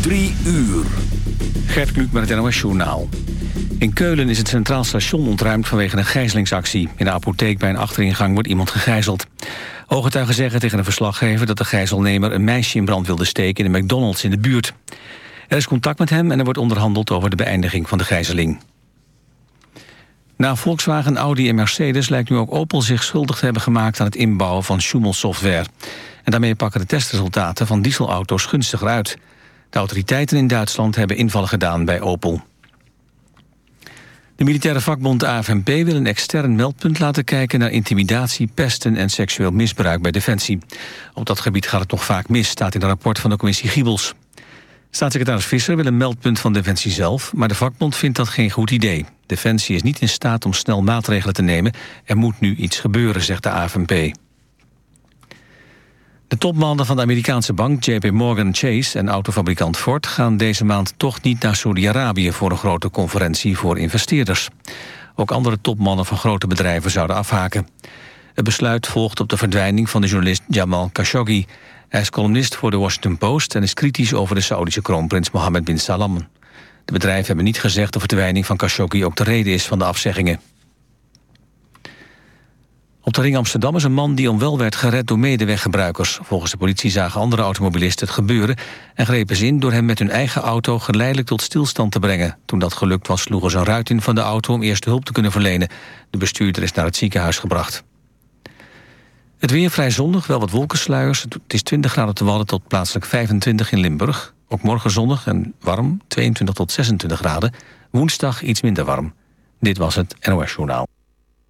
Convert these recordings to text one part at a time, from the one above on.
Drie uur. Gert Kluk met het NOS Journaal. In Keulen is het Centraal Station ontruimd vanwege een gijzelingsactie. In de apotheek bij een achteringang wordt iemand gegijzeld. Ooggetuigen zeggen tegen een verslaggever dat de gijzelnemer... een meisje in brand wilde steken in de McDonald's in de buurt. Er is contact met hem en er wordt onderhandeld over de beëindiging van de gijzeling. Na Volkswagen, Audi en Mercedes lijkt nu ook Opel zich schuldig te hebben gemaakt aan het inbouwen van Schumel-software. En daarmee pakken de testresultaten van dieselauto's gunstiger uit. De autoriteiten in Duitsland hebben invallen gedaan bij Opel. De militaire vakbond AFNP wil een extern meldpunt laten kijken... naar intimidatie, pesten en seksueel misbruik bij Defensie. Op dat gebied gaat het nog vaak mis, staat in een rapport van de commissie Giebels. Staatssecretaris Visser wil een meldpunt van Defensie zelf... maar de vakbond vindt dat geen goed idee. Defensie is niet in staat om snel maatregelen te nemen. Er moet nu iets gebeuren, zegt de AFNP. De topmannen van de Amerikaanse bank JP Morgan Chase en autofabrikant Ford gaan deze maand toch niet naar Saudi-Arabië voor een grote conferentie voor investeerders. Ook andere topmannen van grote bedrijven zouden afhaken. Het besluit volgt op de verdwijning van de journalist Jamal Khashoggi. Hij is columnist voor de Washington Post en is kritisch over de Saudische kroonprins Mohammed bin Salman. De bedrijven hebben niet gezegd of de verdwijning van Khashoggi ook de reden is van de afzeggingen. Op de ring Amsterdam is een man die onwel werd gered door medeweggebruikers. Volgens de politie zagen andere automobilisten het gebeuren... en grepen ze in door hem met hun eigen auto geleidelijk tot stilstand te brengen. Toen dat gelukt was, sloegen ze een ruit in van de auto om eerste hulp te kunnen verlenen. De bestuurder is naar het ziekenhuis gebracht. Het weer vrij zonnig, wel wat wolkensluiers. Het is 20 graden te Wadden tot plaatselijk 25 in Limburg. Ook morgen zonnig en warm, 22 tot 26 graden. Woensdag iets minder warm. Dit was het NOS Journaal.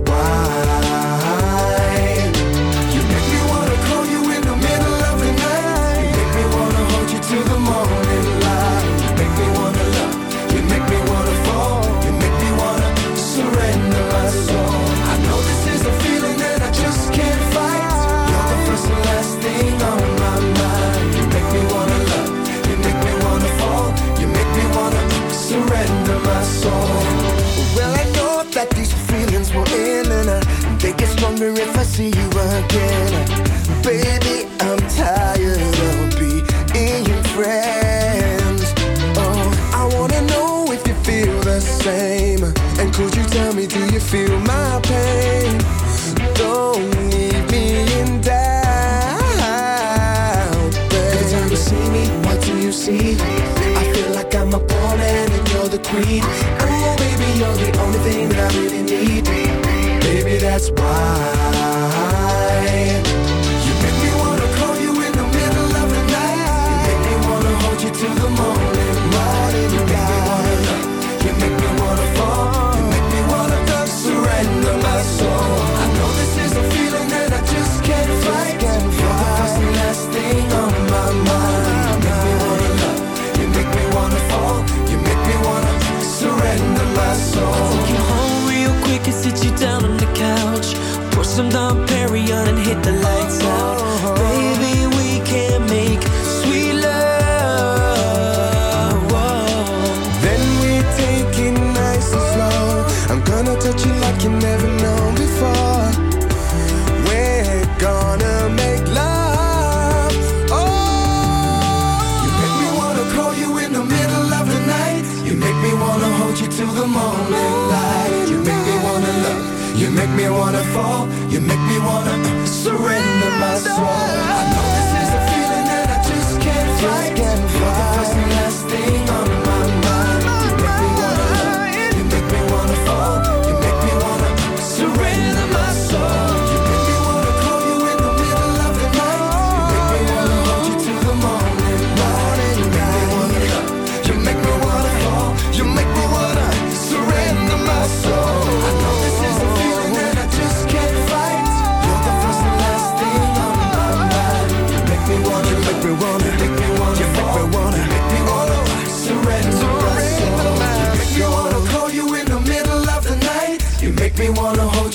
That's why. get stronger if I see you again. Baby, I'm tired of being friends. Oh, I wanna know if you feel the same. And could you tell me, do you feel my pain? Don't leave me in doubt. Babe. Every time you see me, what do you see? I feel like I'm a pawn and you're the queen that's why.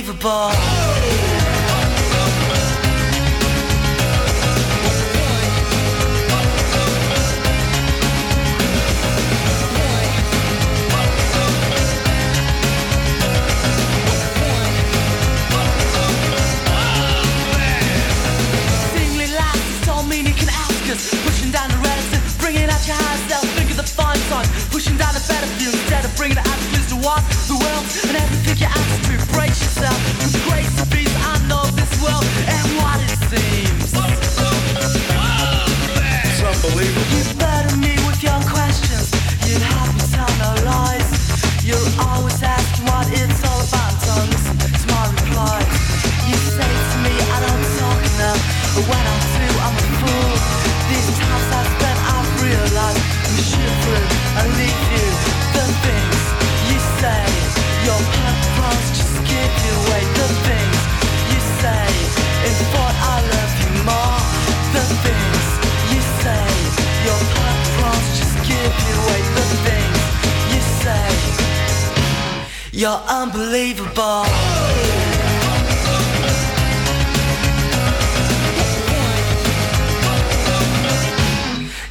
Unbelievable.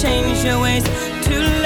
change your ways.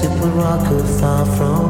to Morocco, far from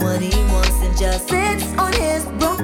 what he wants and just sits on his broken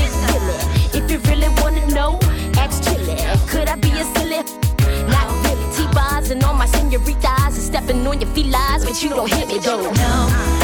sipping on your felines, but you don't hit me though. No.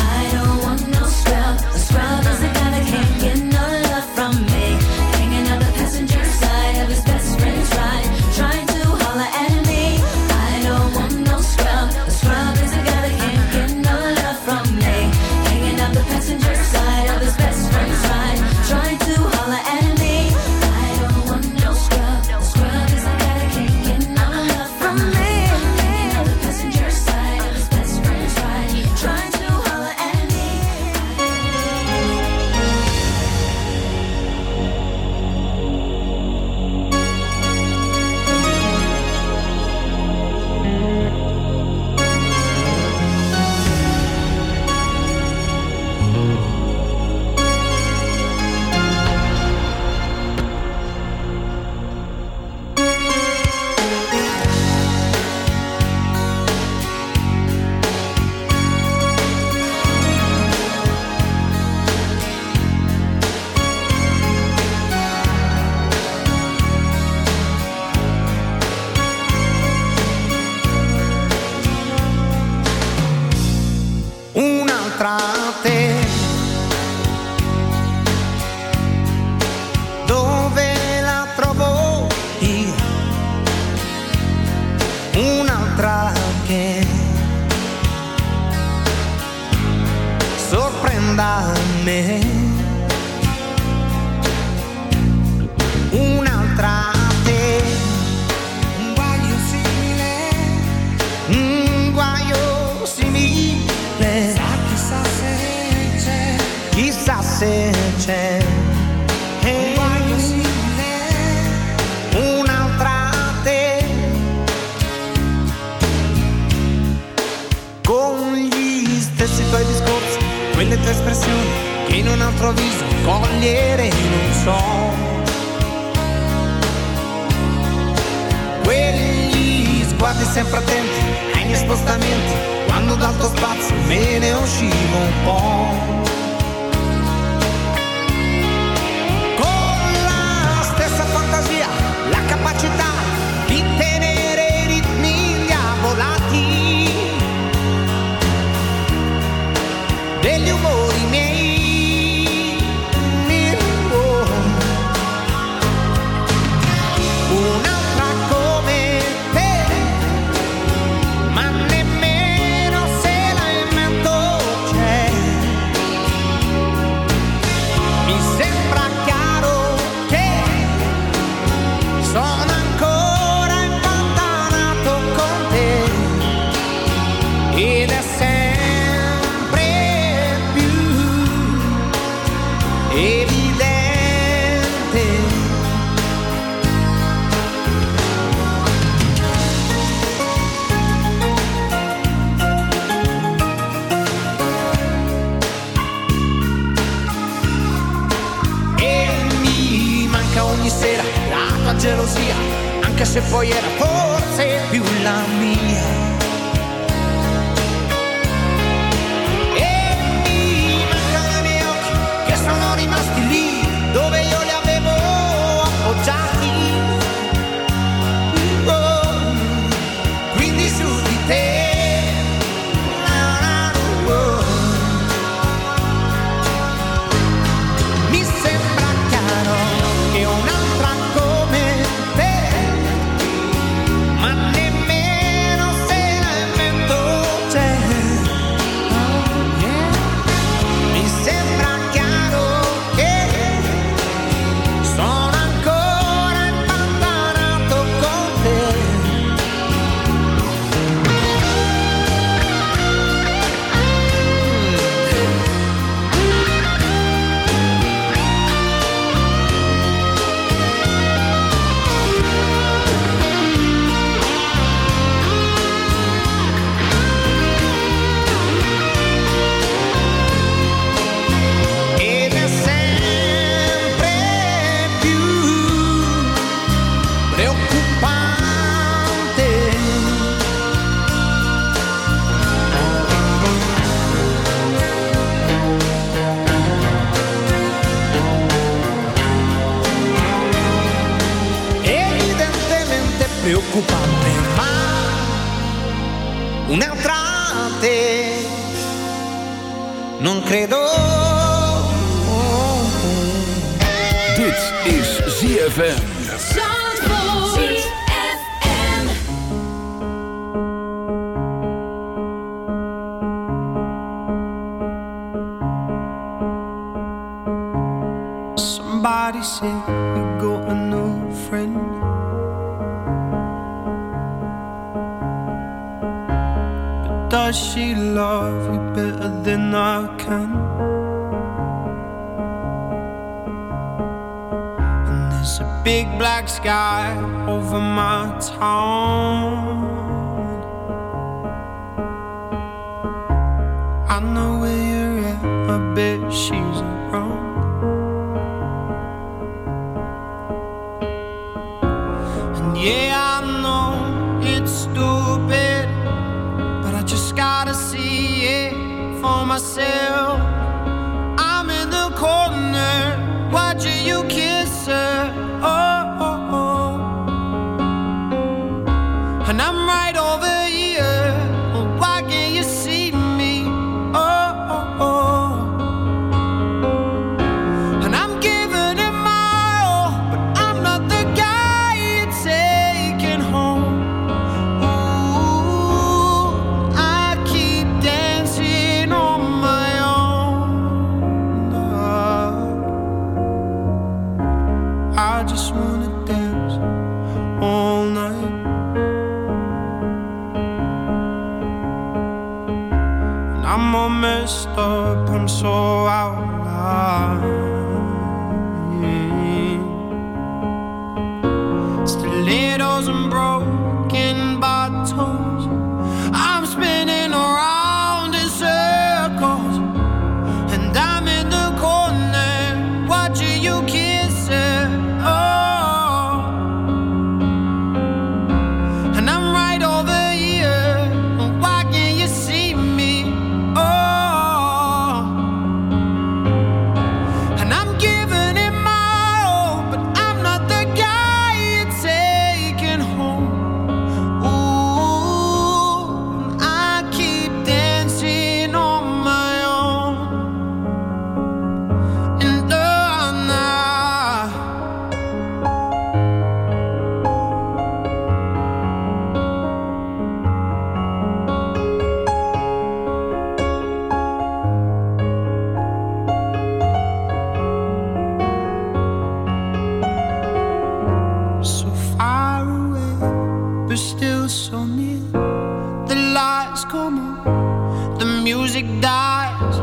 music dies,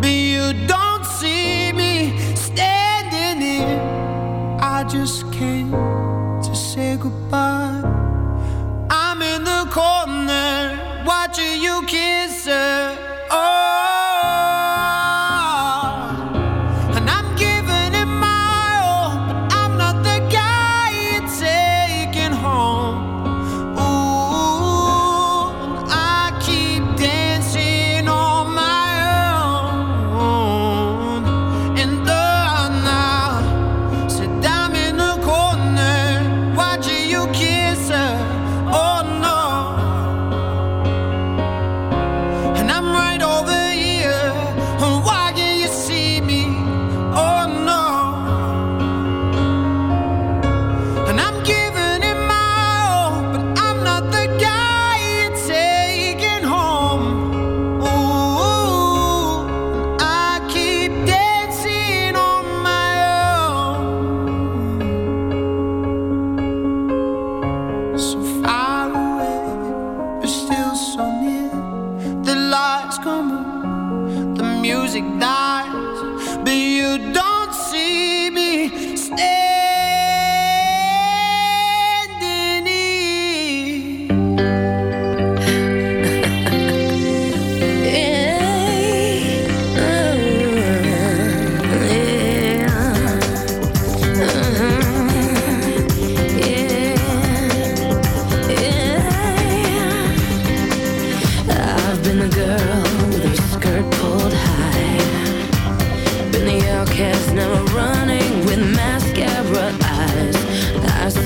but you don't.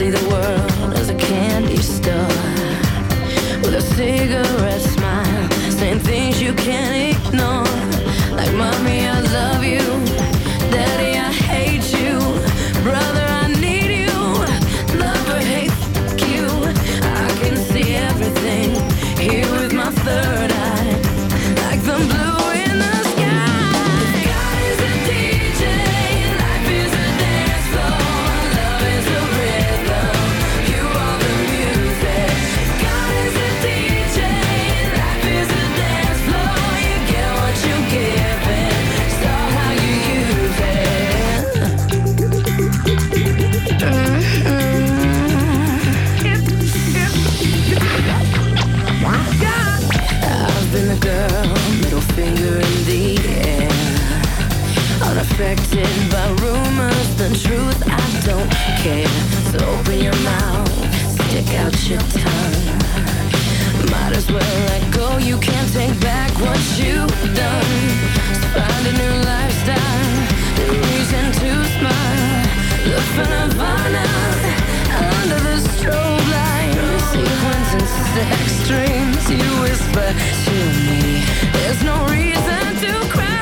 see the world Cause let go, you can't take back what you've done. So find a new lifestyle, reason to smile. For Nirvana under the strobe light. Sequence you whisper to me. There's no reason to cry.